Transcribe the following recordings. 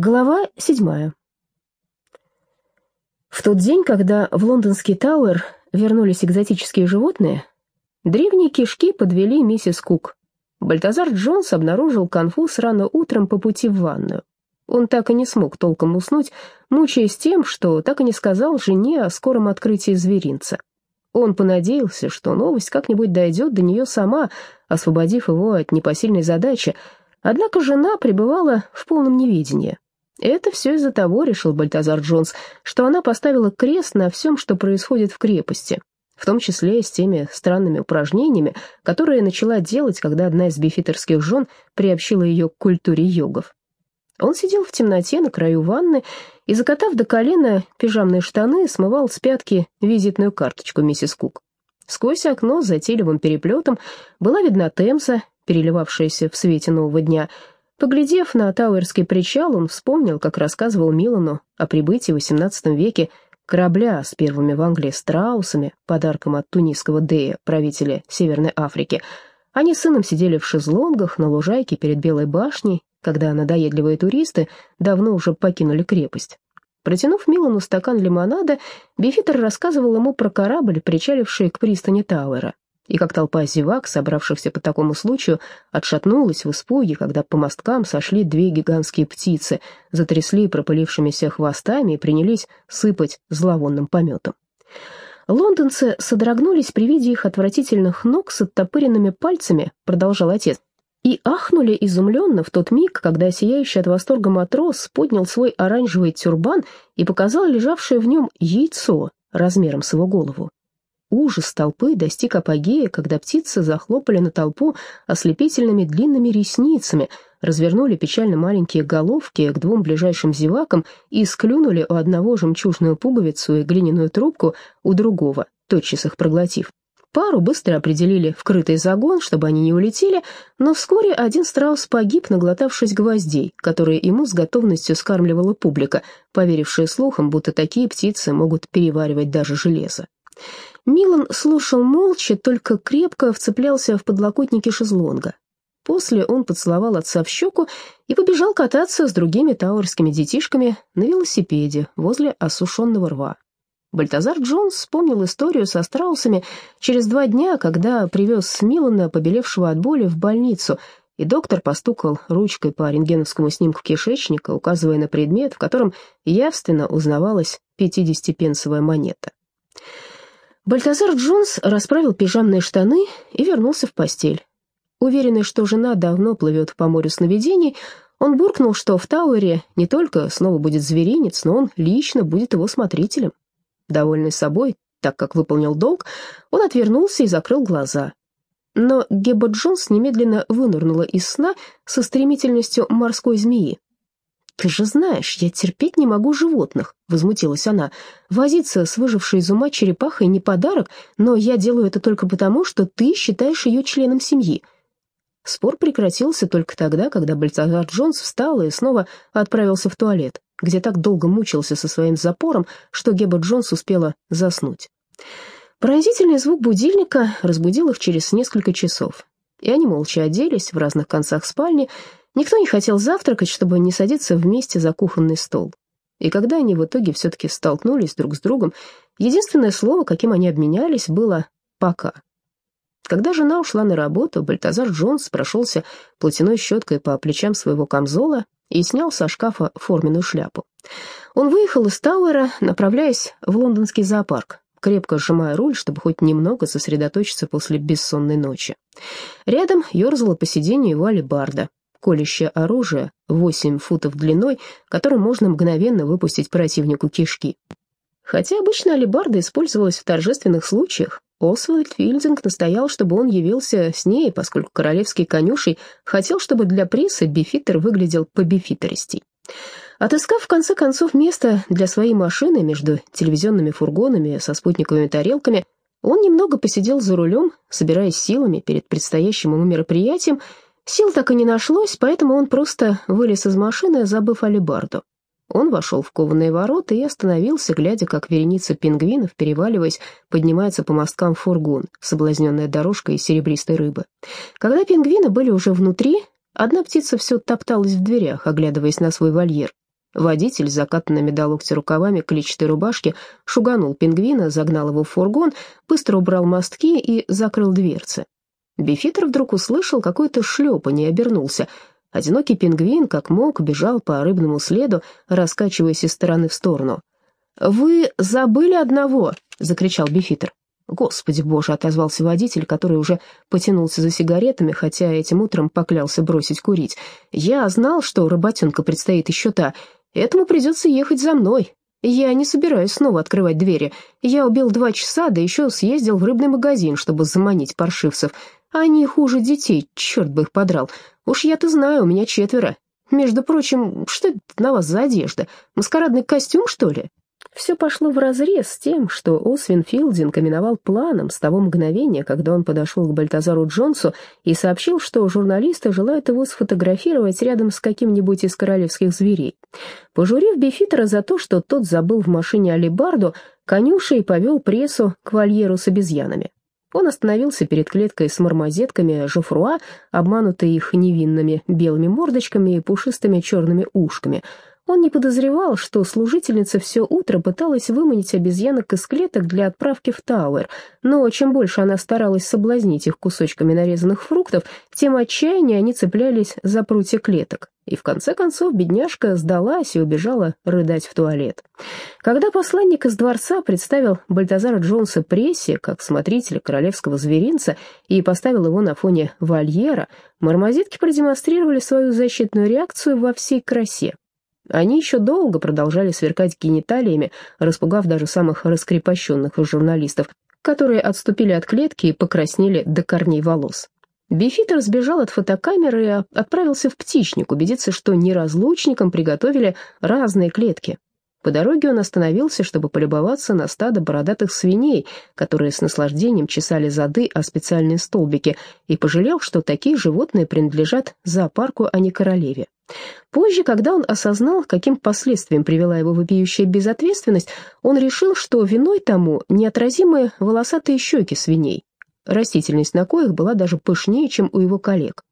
Глава седьмая. В тот день, когда в лондонский Тауэр вернулись экзотические животные, древние кишки подвели миссис Кук. Бальтазар Джонс обнаружил конфуз рано утром по пути в ванную. Он так и не смог толком уснуть, мучаясь тем, что так и не сказал жене о скором открытии зверинца. Он понадеялся, что новость как-нибудь дойдет до нее сама, освободив его от непосильной задачи, однако жена пребывала в полном неведении. Это все из-за того, решил Бальтазар Джонс, что она поставила крест на всем, что происходит в крепости, в том числе и с теми странными упражнениями, которые начала делать, когда одна из бифитерских жен приобщила ее к культуре йогов. Он сидел в темноте на краю ванны и, закатав до колена пижамные штаны, смывал с пятки визитную карточку миссис Кук. Сквозь окно с затейливым переплетом была видна Темса, переливавшаяся в свете нового дня — Поглядев на Тауэрский причал, он вспомнил, как рассказывал Милану о прибытии в XVIII веке корабля с первыми в Англии страусами, подарком от тунисского Дея, правителя Северной Африки. Они с сыном сидели в шезлонгах на лужайке перед Белой башней, когда надоедливые туристы давно уже покинули крепость. Протянув Милану стакан лимонада, Бифитер рассказывал ему про корабль, причаливший к пристани Тауэра и как толпа зевак, собравшихся по такому случаю, отшатнулась в испуге, когда по мосткам сошли две гигантские птицы, затрясли пропылившимися хвостами и принялись сыпать зловонным пометом. Лондонцы содрогнулись при виде их отвратительных ног с оттопыренными пальцами, продолжал отец, и ахнули изумленно в тот миг, когда сияющий от восторга матрос поднял свой оранжевый тюрбан и показал лежавшее в нем яйцо размером с его голову. Ужас толпы достиг апогея, когда птицы захлопали на толпу ослепительными длинными ресницами, развернули печально маленькие головки к двум ближайшим зевакам и склюнули у одного жемчужную пуговицу и глиняную трубку, у другого, тотчас их проглотив. Пару быстро определили в крытый загон, чтобы они не улетели, но вскоре один страус погиб, наглотавшись гвоздей, которые ему с готовностью скармливала публика, поверившая слухам, будто такие птицы могут переваривать даже железо. Милан слушал молча, только крепко вцеплялся в подлокотники шезлонга. После он поцеловал отца в щеку и побежал кататься с другими тауэрскими детишками на велосипеде возле осушенного рва. Бальтазар Джонс вспомнил историю со страусами через два дня, когда привез Милана, побелевшего от боли, в больницу, и доктор постукал ручкой по рентгеновскому снимку кишечника, указывая на предмет, в котором явственно узнавалась пятидесятипенсовая монета. Бальтазар Джонс расправил пижамные штаны и вернулся в постель. Уверенный, что жена давно плывет по морю сновидений, он буркнул, что в Тауэре не только снова будет зверинец, но он лично будет его смотрителем. Довольный собой, так как выполнил долг, он отвернулся и закрыл глаза. Но Геба Джонс немедленно вынырнула из сна со стремительностью морской змеи. «Ты же знаешь, я терпеть не могу животных», — возмутилась она. «Возиться с выжившей из ума черепахой не подарок, но я делаю это только потому, что ты считаешь ее членом семьи». Спор прекратился только тогда, когда Бальтазар Джонс встал и снова отправился в туалет, где так долго мучился со своим запором, что Геба Джонс успела заснуть. Поразительный звук будильника разбудил их через несколько часов, и они молча оделись в разных концах спальни, Никто не хотел завтракать, чтобы не садиться вместе за кухонный стол. И когда они в итоге все-таки столкнулись друг с другом, единственное слово, каким они обменялись, было «пока». Когда жена ушла на работу, Бальтазар Джонс прошелся платяной щеткой по плечам своего камзола и снял со шкафа форменную шляпу. Он выехал из Тауэра, направляясь в лондонский зоопарк, крепко сжимая руль, чтобы хоть немного сосредоточиться после бессонной ночи. Рядом ерзала по сиденью его алебарда, колющее оружие, 8 футов длиной, которым можно мгновенно выпустить противнику кишки. Хотя обычно алебарда использовалась в торжественных случаях, Освальд Филдинг настоял, чтобы он явился с ней, поскольку королевский конюшей хотел, чтобы для прессы бифитер выглядел по-бифитеристей. Отыскав в конце концов место для своей машины между телевизионными фургонами со спутниковыми тарелками, он немного посидел за рулем, собираясь силами перед предстоящим ему мероприятием, Сил так и не нашлось, поэтому он просто вылез из машины, забыв алибарду. Он вошел в кованые ворота и остановился, глядя, как вереница пингвинов, переваливаясь, поднимается по мосткам фургон, соблазненная дорожкой из серебристой рыбы. Когда пингвины были уже внутри, одна птица все топталась в дверях, оглядываясь на свой вольер. Водитель закатанными до локтя рукавами клетчатой рубашки шуганул пингвина, загнал его в фургон, быстро убрал мостки и закрыл дверцы. Бифитер вдруг услышал какое-то шлепанье и обернулся. Одинокий пингвин, как мог, бежал по рыбному следу, раскачиваясь из стороны в сторону. «Вы забыли одного!» — закричал Бифитер. «Господи боже!» — отозвался водитель, который уже потянулся за сигаретами, хотя этим утром поклялся бросить курить. «Я знал, что работенка предстоит еще та. Этому придется ехать за мной. Я не собираюсь снова открывать двери. Я убил два часа, да еще съездил в рыбный магазин, чтобы заманить паршивцев. Они хуже детей, черт бы их подрал. Уж я-то знаю, у меня четверо. Между прочим, что это на вас за одежда? Маскарадный костюм, что ли?» Все пошло вразрез с тем, что Освин Филдинг именовал планом с того мгновения, когда он подошел к Бальтазару Джонсу и сообщил, что журналисты желают его сфотографировать рядом с каким-нибудь из королевских зверей. Пожурив Бифитера за то, что тот забыл в машине алибарду, конюшей повел прессу к вольеру с обезьянами. Он остановился перед клеткой с мармозетками Жофруа, обманутой их невинными белыми мордочками и пушистыми черными ушками — он не подозревал, что служительница все утро пыталась выманить обезьянок из клеток для отправки в Тауэр, но чем больше она старалась соблазнить их кусочками нарезанных фруктов, тем отчаяннее они цеплялись за прутья клеток. И в конце концов бедняжка сдалась и убежала рыдать в туалет. Когда посланник из дворца представил Бальтазара Джонса прессе как смотрителя королевского зверинца и поставил его на фоне вольера, мармозитки продемонстрировали свою защитную реакцию во всей красе. Они еще долго продолжали сверкать гениталиями, распугав даже самых раскрепощенных журналистов, которые отступили от клетки и покраснели до корней волос. Бифитер сбежал от фотокамеры и отправился в птичник, убедиться, что неразлучникам приготовили разные клетки. По дороге он остановился, чтобы полюбоваться на стадо бородатых свиней, которые с наслаждением чесали зады о специальные столбики, и пожалел, что такие животные принадлежат зоопарку, а не королеве. Позже, когда он осознал, каким последствиям привела его вопиющая безответственность, он решил, что виной тому неотразимые волосатые щеки свиней растительность на коих была даже пышнее, чем у его коллег.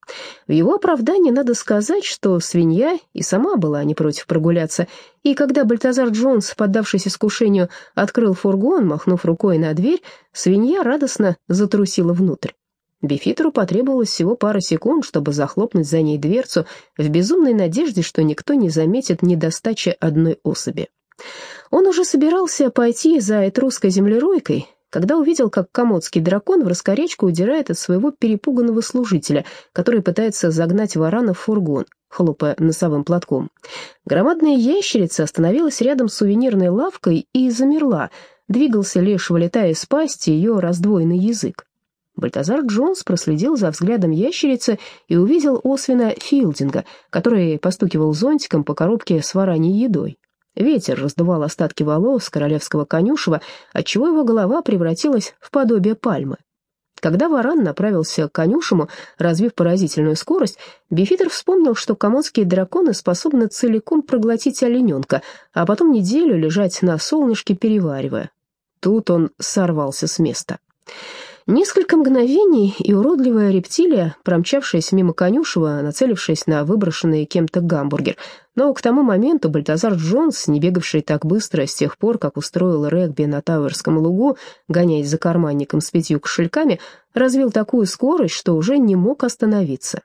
В его оправдании надо сказать, что свинья и сама была не против прогуляться, и когда Бальтазар Джонс, поддавшись искушению, открыл фургон, махнув рукой на дверь, свинья радостно затрусила внутрь. Бифитеру потребовалось всего пара секунд, чтобы захлопнуть за ней дверцу в безумной надежде, что никто не заметит недостачи одной особи. Он уже собирался пойти за этрусской землеройкой, когда увидел, как комодский дракон в раскорячку удирает от своего перепуганного служителя, который пытается загнать варана в фургон, хлопая носовым платком. Громадная ящерица остановилась рядом с сувенирной лавкой и замерла, двигался лишь, вылетая из пасти, ее раздвоенный язык. Бальтазар Джонс проследил за взглядом ящерицы и увидел Освина Филдинга, который постукивал зонтиком по коробке с вараньей едой. Ветер раздувал остатки волос королевского конюшева, отчего его голова превратилась в подобие пальмы. Когда варан направился к конюшему, развив поразительную скорость, Бифитер вспомнил, что комодские драконы способны целиком проглотить олененка, а потом неделю лежать на солнышке, переваривая. Тут он сорвался с места. Несколько мгновений, и уродливая рептилия, промчавшаяся мимо конюшева, нацелившись на выброшенный кем-то гамбургер. Но к тому моменту Бальтазар Джонс, не бегавший так быстро с тех пор, как устроил регби на Тауэрском лугу, гоняясь за карманником с пятью кошельками, развил такую скорость, что уже не мог остановиться.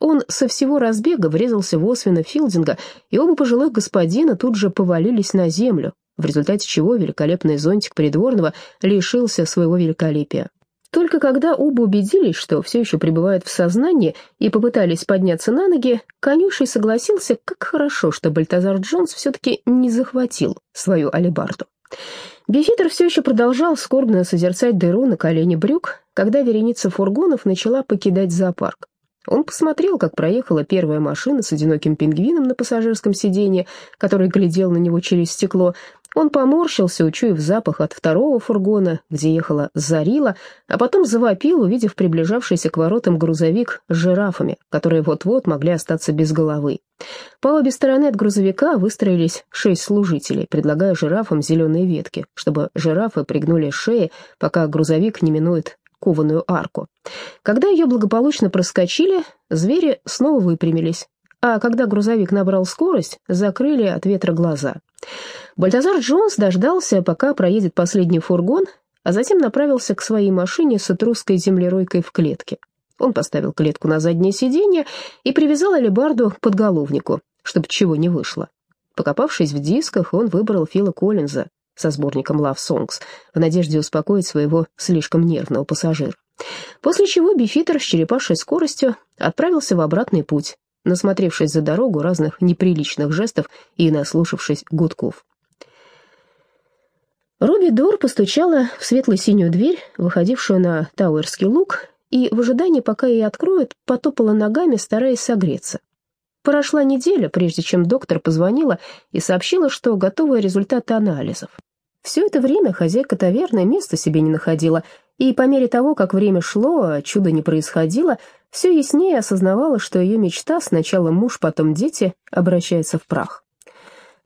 Он со всего разбега врезался в Освина Филдинга, и оба пожилых господина тут же повалились на землю, в результате чего великолепный зонтик придворного лишился своего великолепия. Только когда оба убедились, что все еще пребывают в сознании, и попытались подняться на ноги, конюшей согласился, как хорошо, что Бальтазар Джонс все-таки не захватил свою алебарду. Бифитер все еще продолжал скорбно созерцать дыру на колене брюк, когда вереница фургонов начала покидать зоопарк. Он посмотрел, как проехала первая машина с одиноким пингвином на пассажирском сиденье, который глядел на него через стекло, он поморщился, учуяв запах от второго фургона, где ехала Зарила, а потом завопил, увидев приближавшийся к воротам грузовик с жирафами, которые вот-вот могли остаться без головы. По обе стороны от грузовика выстроились шесть служителей, предлагая жирафам зеленые ветки, чтобы жирафы пригнули шеи, пока грузовик не минует кованую арку. Когда ее благополучно проскочили, звери снова выпрямились, а когда грузовик набрал скорость, закрыли от ветра глаза. Бальтазар Джонс дождался, пока проедет последний фургон, а затем направился к своей машине с этрусской землеройкой в клетке. Он поставил клетку на заднее сиденье и привязал алебарду к подголовнику, чтобы чего не вышло. Покопавшись в дисках, он выбрал Фила Коллинза со сборником Love Songs в надежде успокоить своего слишком нервного пассажира. После чего Бифитер с черепашей скоростью отправился в обратный путь, насмотревшись за дорогу разных неприличных жестов и наслушавшись гудков. Робби Дор постучала в светло-синюю дверь, выходившую на Тауэрский луг, и в ожидании, пока ей откроют, потопала ногами, стараясь согреться. Прошла неделя, прежде чем доктор позвонила и сообщила, что готовы результаты анализов. Все это время хозяйка таверны места себе не находила, и по мере того, как время шло, а чудо не происходило, все яснее осознавала, что ее мечта, сначала муж, потом дети, обращается в прах.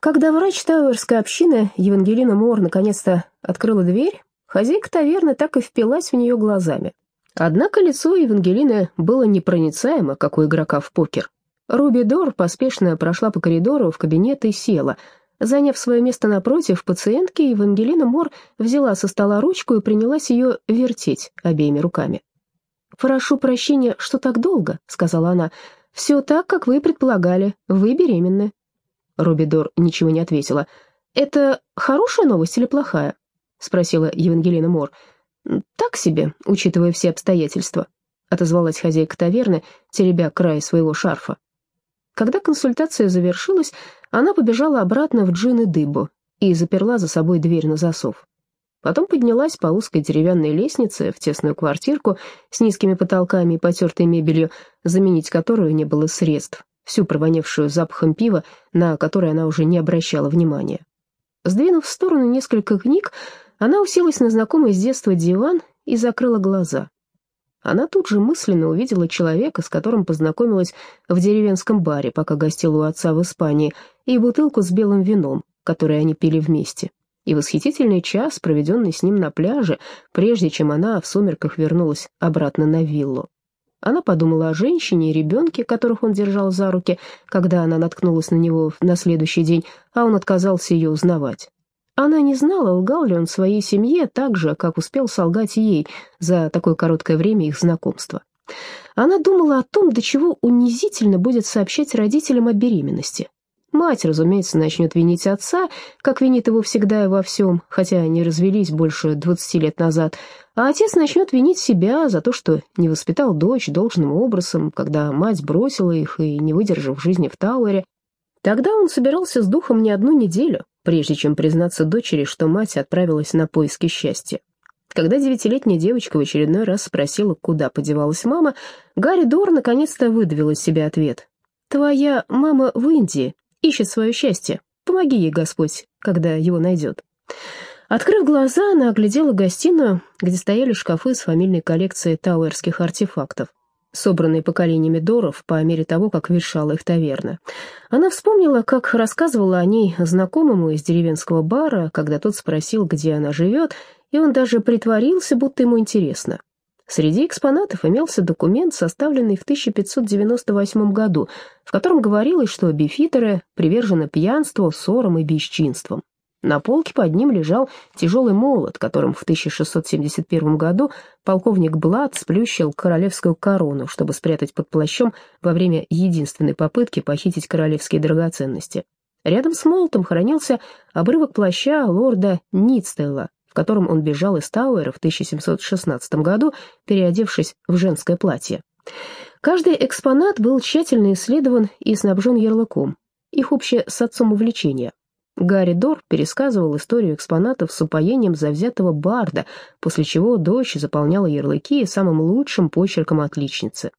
Когда врач Тауэрской общины Евангелина Мор наконец-то открыла дверь, хозяйка таверны так и впилась в нее глазами. Однако лицо Евангелины было непроницаемо, как у игрока в покер. Руби Дор поспешно прошла по коридору в кабинет и села. Заняв свое место напротив пациентки, Евангелина Мор взяла со стола ручку и принялась ее вертеть обеими руками. «Прошу прощения, что так долго», — сказала она. «Все так, как вы предполагали. Вы беременны». Руби Дор ничего не ответила. «Это хорошая новость или плохая?» — спросила Евангелина Мор. «Так себе, учитывая все обстоятельства», — отозвалась хозяйка таверны, теребя край своего шарфа. Когда консультация завершилась, она побежала обратно в джин и дыбу и заперла за собой дверь на засов. Потом поднялась по узкой деревянной лестнице в тесную квартирку с низкими потолками и потертой мебелью, заменить которую не было средств, всю провоневшую запахом пива, на который она уже не обращала внимания. Сдвинув в сторону несколько книг, она уселась на знакомый с детства диван и закрыла глаза. Она тут же мысленно увидела человека, с которым познакомилась в деревенском баре, пока гостила у отца в Испании, и бутылку с белым вином, который они пили вместе, и восхитительный час, проведенный с ним на пляже, прежде чем она в сумерках вернулась обратно на виллу. Она подумала о женщине и ребенке, которых он держал за руки, когда она наткнулась на него на следующий день, а он отказался ее узнавать. Она не знала, лгал ли он своей семье так же, как успел солгать ей за такое короткое время их знакомства. Она думала о том, до чего унизительно будет сообщать родителям о беременности. Мать, разумеется, начнет винить отца, как винит его всегда и во всем, хотя они развелись больше двадцати лет назад, а отец начнет винить себя за то, что не воспитал дочь должным образом, когда мать бросила их и не выдержав жизни в Тауэре. Тогда он собирался с духом не одну неделю, прежде чем признаться дочери, что мать отправилась на поиски счастья. Когда девятилетняя девочка в очередной раз спросила, куда подевалась мама, Гарри Дор наконец-то выдавил из себя ответ. «Твоя мама в Индии, ищет свое счастье. Помоги ей, Господь, когда его найдет». Открыв глаза, она оглядела гостиную, где стояли шкафы с фамильной коллекцией тауэрских артефактов собранные поколениями Доров по мере того, как вершала их таверна. Она вспомнила, как рассказывала о ней знакомому из деревенского бара, когда тот спросил, где она живет, и он даже притворился, будто ему интересно. Среди экспонатов имелся документ, составленный в 1598 году, в котором говорилось, что бифитеры привержены пьянству, ссорам и бесчинствам. На полке под ним лежал тяжелый молот, которым в 1671 году полковник Блад сплющил королевскую корону, чтобы спрятать под плащом во время единственной попытки похитить королевские драгоценности. Рядом с молотом хранился обрывок плаща лорда Нитстелла, в котором он бежал из Тауэра в 1716 году, переодевшись в женское платье. Каждый экспонат был тщательно исследован и снабжен ярлыком, их общее с отцом увлечение — Гарри Дор пересказывал историю экспонатов с упоением завзятого барда, после чего дочь заполняла ярлыки самым лучшим почерком отличницы.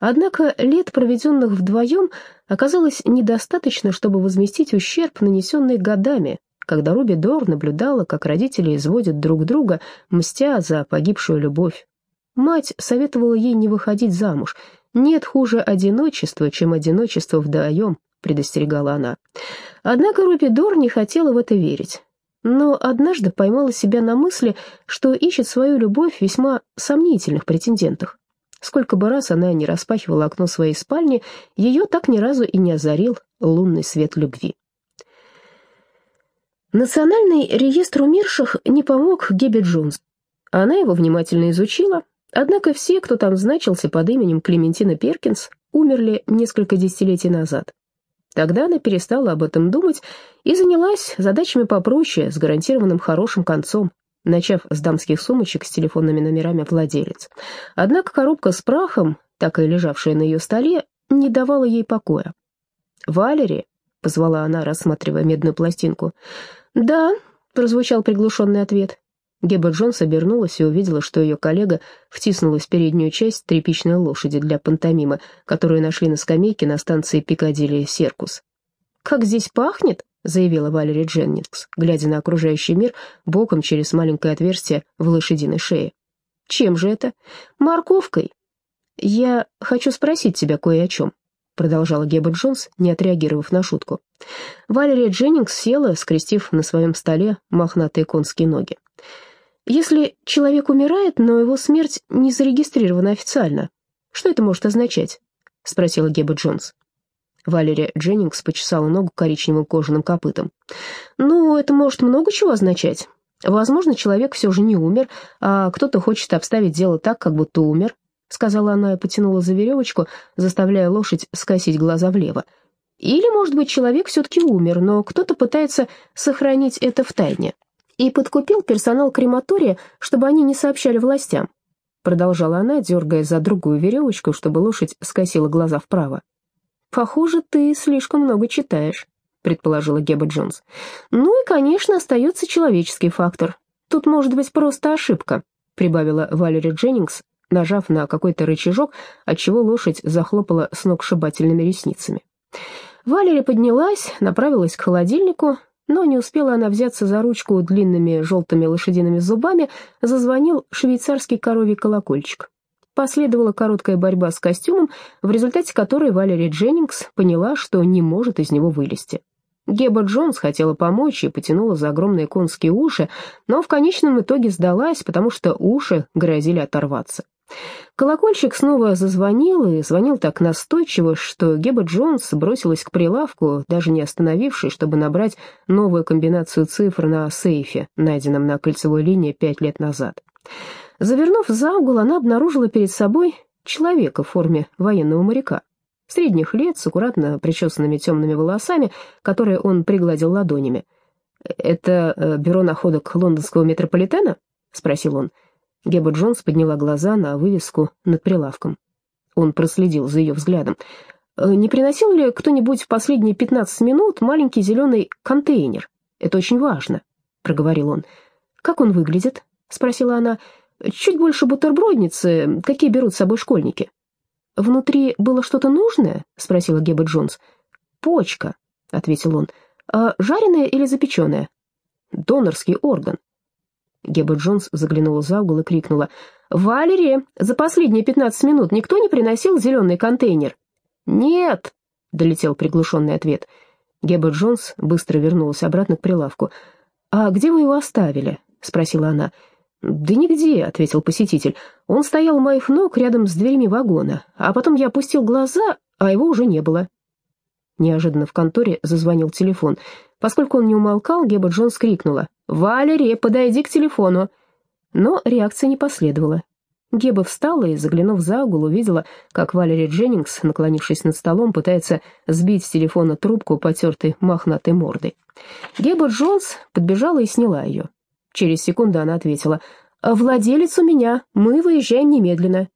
Однако лет, проведенных вдвоем, оказалось недостаточно, чтобы возместить ущерб, нанесенный годами, когда Руби Дор наблюдала, как родители изводят друг друга, мстя за погибшую любовь. Мать советовала ей не выходить замуж. Нет хуже одиночества, чем одиночество вдвоем, предостерегала она. Однако Рупидор не хотела в это верить. Но однажды поймала себя на мысли, что ищет свою любовь в весьма сомнительных претендентах. Сколько бы раз она не распахивала окно своей спальни, ее так ни разу и не озарил лунный свет любви. Национальный реестр умерших не помог Гебби Джонс. Она его внимательно изучила, однако все, кто там значился под именем Клементина Перкинс, умерли несколько десятилетий назад. Тогда она перестала об этом думать и занялась задачами попроще, с гарантированным хорошим концом, начав с дамских сумочек с телефонными номерами владелец. Однако коробка с прахом, так и лежавшая на ее столе, не давала ей покоя. «Валери?» — позвала она, рассматривая медную пластинку. «Да», — прозвучал приглушенный ответ. Геба Джонс обернулась и увидела, что ее коллега втиснулась в переднюю часть тряпичной лошади для пантомимы, которую нашли на скамейке на станции Пикадилли Серкус. «Как здесь пахнет!» — заявила Валерия Дженнингс, глядя на окружающий мир боком через маленькое отверстие в лошадиной шее. «Чем же это? Морковкой!» «Я хочу спросить тебя кое о чем», — продолжала Геба Джонс, не отреагировав на шутку. Валерия Дженнингс села, скрестив на своем столе мохнатые конские ноги. Если человек умирает, но его смерть не зарегистрирована официально, что это может означать?» — спросила Геба Джонс. Валерия Дженнингс почесала ногу коричневым кожаным копытом. «Ну, это может много чего означать. Возможно, человек все же не умер, а кто-то хочет обставить дело так, как будто умер», — сказала она и потянула за веревочку, заставляя лошадь скосить глаза влево. «Или, может быть, человек все-таки умер, но кто-то пытается сохранить это в тайне и подкупил персонал крематория, чтобы они не сообщали властям. Продолжала она, дергая за другую веревочку, чтобы лошадь скосила глаза вправо. «Похоже, ты слишком много читаешь», — предположила Геба Джонс. «Ну и, конечно, остается человеческий фактор. Тут может быть просто ошибка», — прибавила Валери Дженнингс, нажав на какой-то рычажок, отчего лошадь захлопала с ног шибательными ресницами. Валери поднялась, направилась к холодильнику, но не успела она взяться за ручку длинными желтыми лошадиными зубами, зазвонил швейцарский коровий колокольчик. Последовала короткая борьба с костюмом, в результате которой Валерия Дженнингс поняла, что не может из него вылезти. Геба Джонс хотела помочь и потянула за огромные конские уши, но в конечном итоге сдалась, потому что уши грозили оторваться. Колокольчик снова зазвонил, и звонил так настойчиво, что Геба Джонс бросилась к прилавку, даже не остановившись, чтобы набрать новую комбинацию цифр на сейфе, найденном на кольцевой линии пять лет назад. Завернув за угол, она обнаружила перед собой человека в форме военного моряка. Средних лет, с аккуратно причесанными темными волосами, которые он пригладил ладонями. «Это э, бюро находок лондонского метрополитена?» — спросил он. Геба Джонс подняла глаза на вывеску над прилавком. Он проследил за ее взглядом. «Э, «Не приносил ли кто-нибудь в последние пятнадцать минут маленький зеленый контейнер? Это очень важно», — проговорил он. «Как он выглядит?» — спросила она. «Чуть больше бутербродницы, какие берут с собой школьники». «Внутри было что-то нужное?» — спросила Геба Джонс. «Почка», — ответил он. «А жареная или запеченная?» «Донорский орган», Геба Джонс заглянула за угол и крикнула. «Валери, за последние пятнадцать минут никто не приносил зеленый контейнер?» «Нет!» — долетел приглушенный ответ. Геба Джонс быстро вернулась обратно к прилавку. «А где вы его оставили?» — спросила она. «Да нигде», — ответил посетитель. «Он стоял у моих ног рядом с дверями вагона, а потом я опустил глаза, а его уже не было». Неожиданно в конторе зазвонил телефон. Поскольку он не умолкал, Геба Джонс крикнула. «Валери, подойди к телефону!» Но реакции не последовало. Геба встала и, заглянув за угол, увидела, как Валери Дженнингс, наклонившись над столом, пытается сбить с телефона трубку потертой мохнатой мордой. Геба Джонс подбежала и сняла ее. Через секунду она ответила, «Владелец у меня, мы выезжаем немедленно».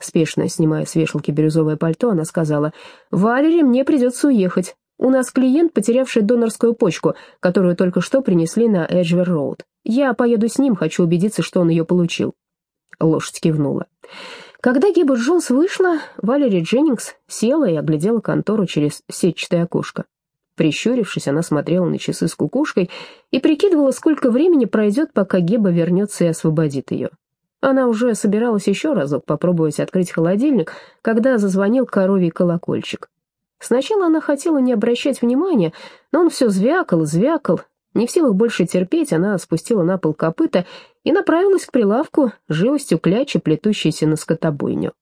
Спешно снимая с вешалки бирюзовое пальто, она сказала, «Валери, мне придется уехать. У нас клиент, потерявший донорскую почку, которую только что принесли на Эджвер-Роуд. Я поеду с ним, хочу убедиться, что он ее получил». Лошадь кивнула. Когда Гиба Джонс вышла, Валери Дженнингс села и оглядела контору через сетчатое окошко. Прищурившись, она смотрела на часы с кукушкой и прикидывала, сколько времени пройдет, пока Геба вернется и освободит ее. Она уже собиралась еще разок попробовать открыть холодильник, когда зазвонил коровий колокольчик. Сначала она хотела не обращать внимания, но он все звякал, звякал. Не в силах больше терпеть, она спустила на пол копыта и направилась к прилавку, живостью клячи, плетущейся на скотобойню.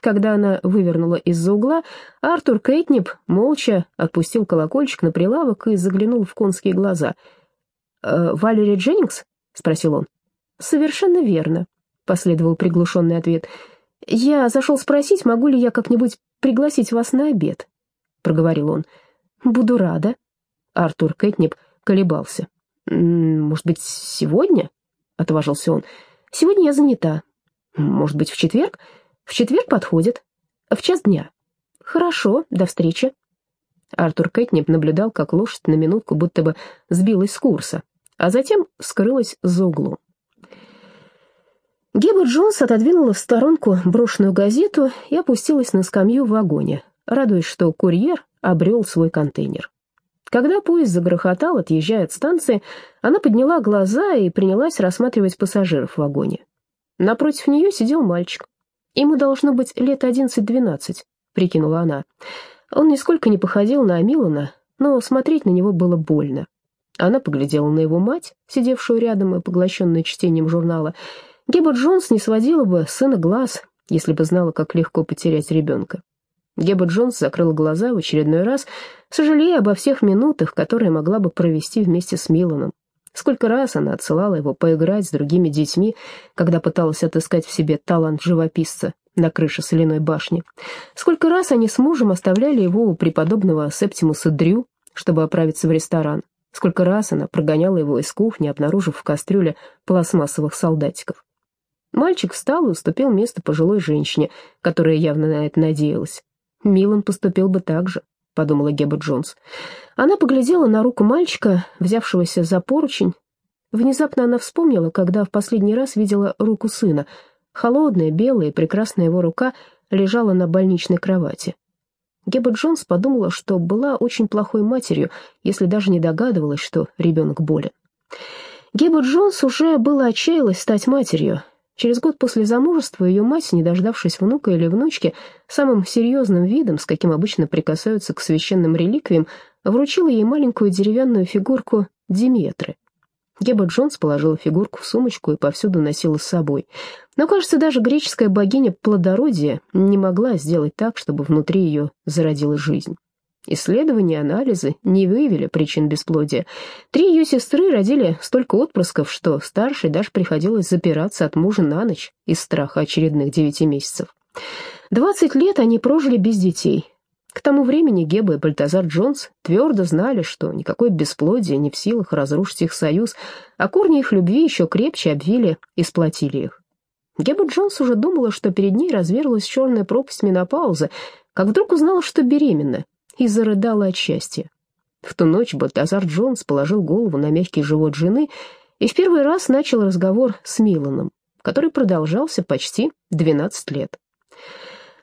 Когда она вывернула из-за угла, Артур Кэтнип молча отпустил колокольчик на прилавок и заглянул в конские глаза. «Э, «Валери Дженнингс?» — спросил он. «Совершенно верно», — последовал приглушенный ответ. «Я зашел спросить, могу ли я как-нибудь пригласить вас на обед», — проговорил он. «Буду рада». Артур Кэтнип колебался. «Может быть, сегодня?» — отважился он. «Сегодня я занята. Может быть, в четверг?» В четверг подходит. В час дня. Хорошо, до встречи. Артур Кэтнип наблюдал, как лошадь на минутку будто бы сбилась с курса, а затем скрылась за углом. Геба Джонс отодвинула в сторонку брошенную газету и опустилась на скамью в вагоне, радуясь, что курьер обрел свой контейнер. Когда поезд загрохотал, отъезжая от станции, она подняла глаза и принялась рассматривать пассажиров в вагоне. Напротив нее сидел мальчик. Ему должно быть лет одиннадцать-двенадцать, прикинула она. Он нисколько не походил на Милана, но смотреть на него было больно. Она поглядела на его мать, сидевшую рядом и поглощенную чтением журнала. Геба Джонс не сводила бы сына глаз, если бы знала, как легко потерять ребенка. Геба Джонс закрыла глаза в очередной раз, сожалея обо всех минутах, которые могла бы провести вместе с Миланом. Сколько раз она отсылала его поиграть с другими детьми, когда пыталась отыскать в себе талант живописца на крыше соляной башни. Сколько раз они с мужем оставляли его у преподобного Септимуса Дрю, чтобы оправиться в ресторан. Сколько раз она прогоняла его из кухни, обнаружив в кастрюле пластмассовых солдатиков. Мальчик встал и уступил место пожилой женщине, которая явно на это надеялась. Милан поступил бы так же подумала Геба Джонс. Она поглядела на руку мальчика, взявшегося за поручень. Внезапно она вспомнила, когда в последний раз видела руку сына. Холодная, белая, прекрасная его рука лежала на больничной кровати. Геба Джонс подумала, что была очень плохой матерью, если даже не догадывалась, что ребенок болен. Геба Джонс уже было отчаялась стать матерью, Через год после замужества ее мать, не дождавшись внука или внучки, самым серьезным видом, с каким обычно прикасаются к священным реликвиям, вручила ей маленькую деревянную фигурку Диметры. Геба Джонс положила фигурку в сумочку и повсюду носила с собой. Но, кажется, даже греческая богиня плодородия не могла сделать так, чтобы внутри ее зародилась жизнь. Исследования, анализы не выявили причин бесплодия. Три ее сестры родили столько отпрысков, что старшей даже приходилось запираться от мужа на ночь из страха очередных девяти месяцев. Двадцать лет они прожили без детей. К тому времени Геба и Бальтазар Джонс твердо знали, что никакое бесплодие не в силах разрушить их союз, а корни их любви еще крепче обвили и сплотили их. Геба Джонс уже думала, что перед ней разверлась черная пропасть менопаузы, как вдруг узнала, что беременна, и зарыдала от счастья. В ту ночь Бальтазар Джонс положил голову на мягкий живот жены и в первый раз начал разговор с Миланом, который продолжался почти 12 лет.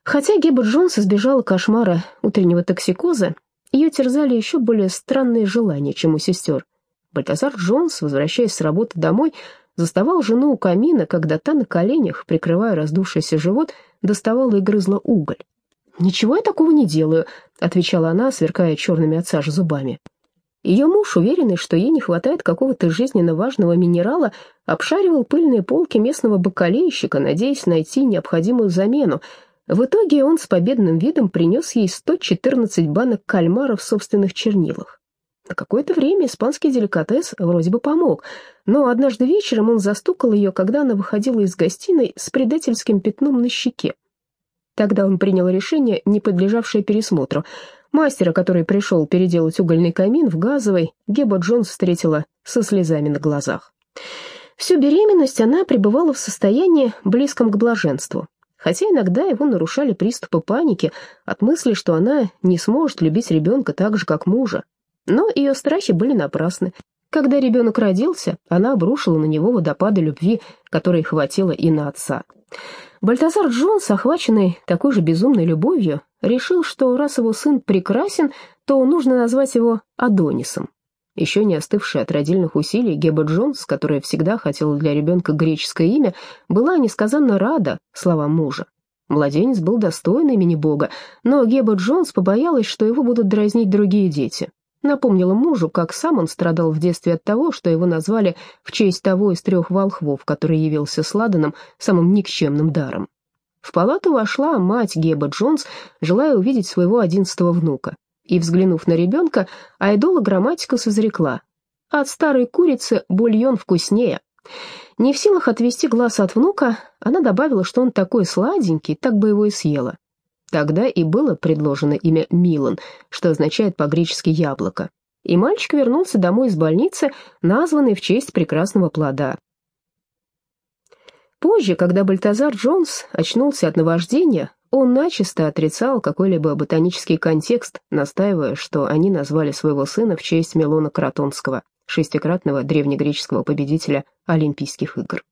Хотя Геба Джонс избежала кошмара утреннего токсикоза, ее терзали еще более странные желания, чем у сестер. Бальтазар Джонс, возвращаясь с работы домой, заставал жену у камина, когда та на коленях, прикрывая раздувшийся живот, доставала и грызла уголь. «Ничего я такого не делаю», — отвечала она, сверкая черными от сажи зубами. Ее муж, уверенный, что ей не хватает какого-то жизненно важного минерала, обшаривал пыльные полки местного бакалейщика, надеясь найти необходимую замену. В итоге он с победным видом принес ей 114 банок кальмара в собственных чернилах. На какое-то время испанский деликатес вроде бы помог, но однажды вечером он застукал ее, когда она выходила из гостиной с предательским пятном на щеке. Тогда он принял решение, не подлежавшее пересмотру. Мастера, который пришел переделать угольный камин в газовый, Геба Джонс встретила со слезами на глазах. Всю беременность она пребывала в состоянии, близком к блаженству, хотя иногда его нарушали приступы паники от мысли, что она не сможет любить ребенка так же, как мужа. Но ее страхи были напрасны. Когда ребенок родился, она обрушила на него водопады любви, которой хватило и на отца. Бальтазар Джонс, охваченный такой же безумной любовью, решил, что раз его сын прекрасен, то нужно назвать его Адонисом. Еще не остывшая от родильных усилий, Геба Джонс, которая всегда хотела для ребенка греческое имя, была несказанно рада словам мужа. Младенец был достоин имени Бога, но Геба Джонс побоялась, что его будут дразнить другие дети. Напомнила мужу, как сам он страдал в детстве от того, что его назвали в честь того из трех волхвов, который явился с Ладаном самым никчемным даром. В палату вошла мать Геба Джонс, желая увидеть своего одиннадцатого внука. И, взглянув на ребенка, Айдола грамматикус изрекла. «От старой курицы бульон вкуснее». Не в силах отвести глаз от внука, она добавила, что он такой сладенький, так бы его и съела. Тогда и было предложено имя Милан, что означает по-гречески «яблоко». И мальчик вернулся домой из больницы, названный в честь прекрасного плода. Позже, когда Бальтазар Джонс очнулся от наваждения, он начисто отрицал какой-либо ботанический контекст, настаивая, что они назвали своего сына в честь Милона Каратонского, шестикратного древнегреческого победителя Олимпийских игр.